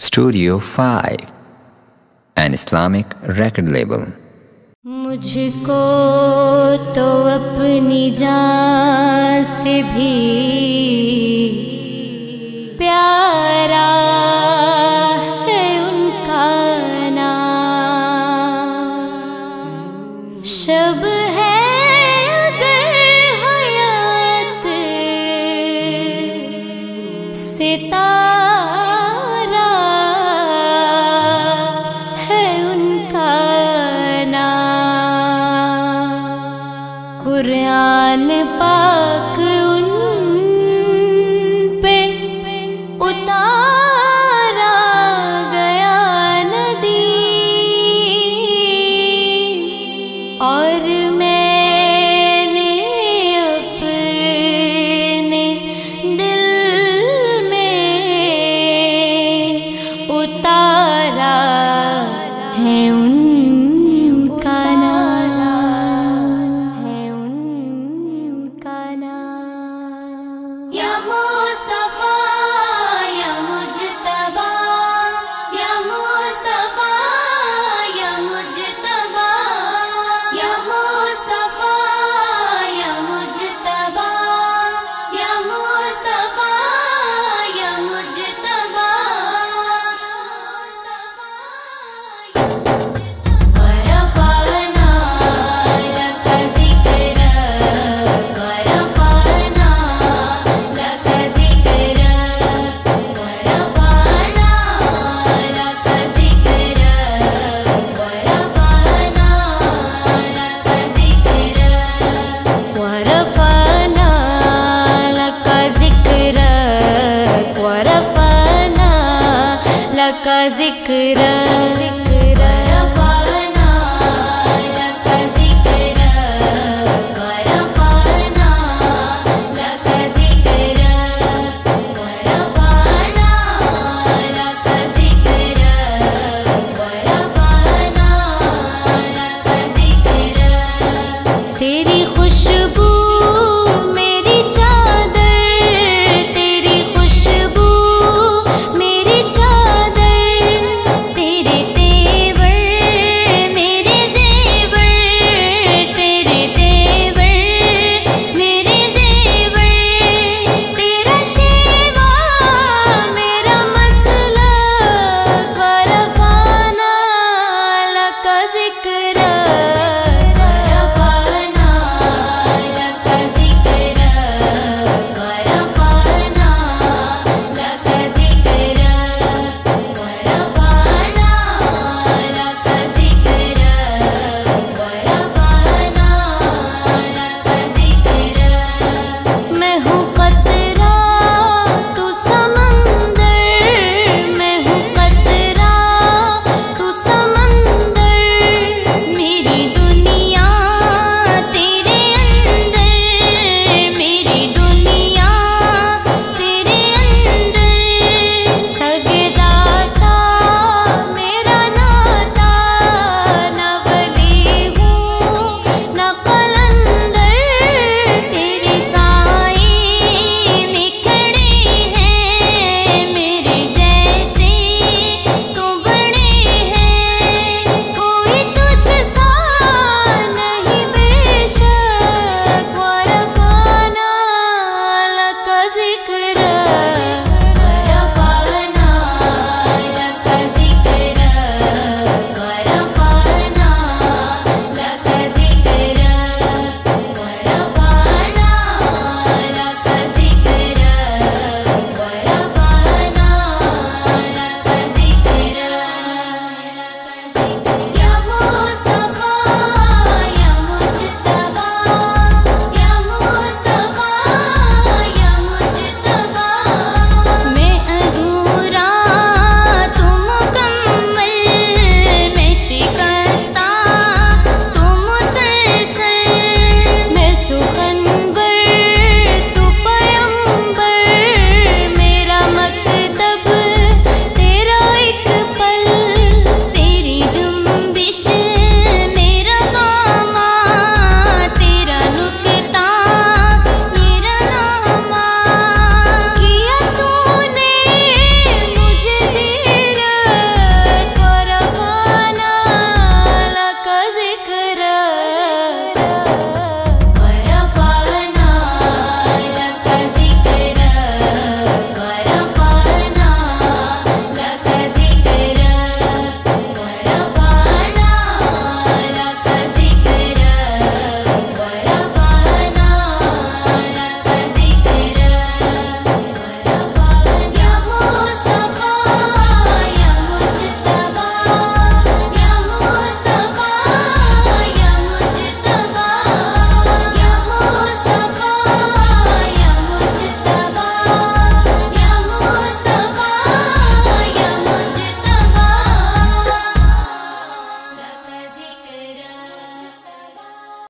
Studio 5, an Islamic record label. मुझको तो अपनी जान से भी प्यारा है उनका नाम शब है कुरान पाक उन पे उतार जरा निराबाना जरा जरा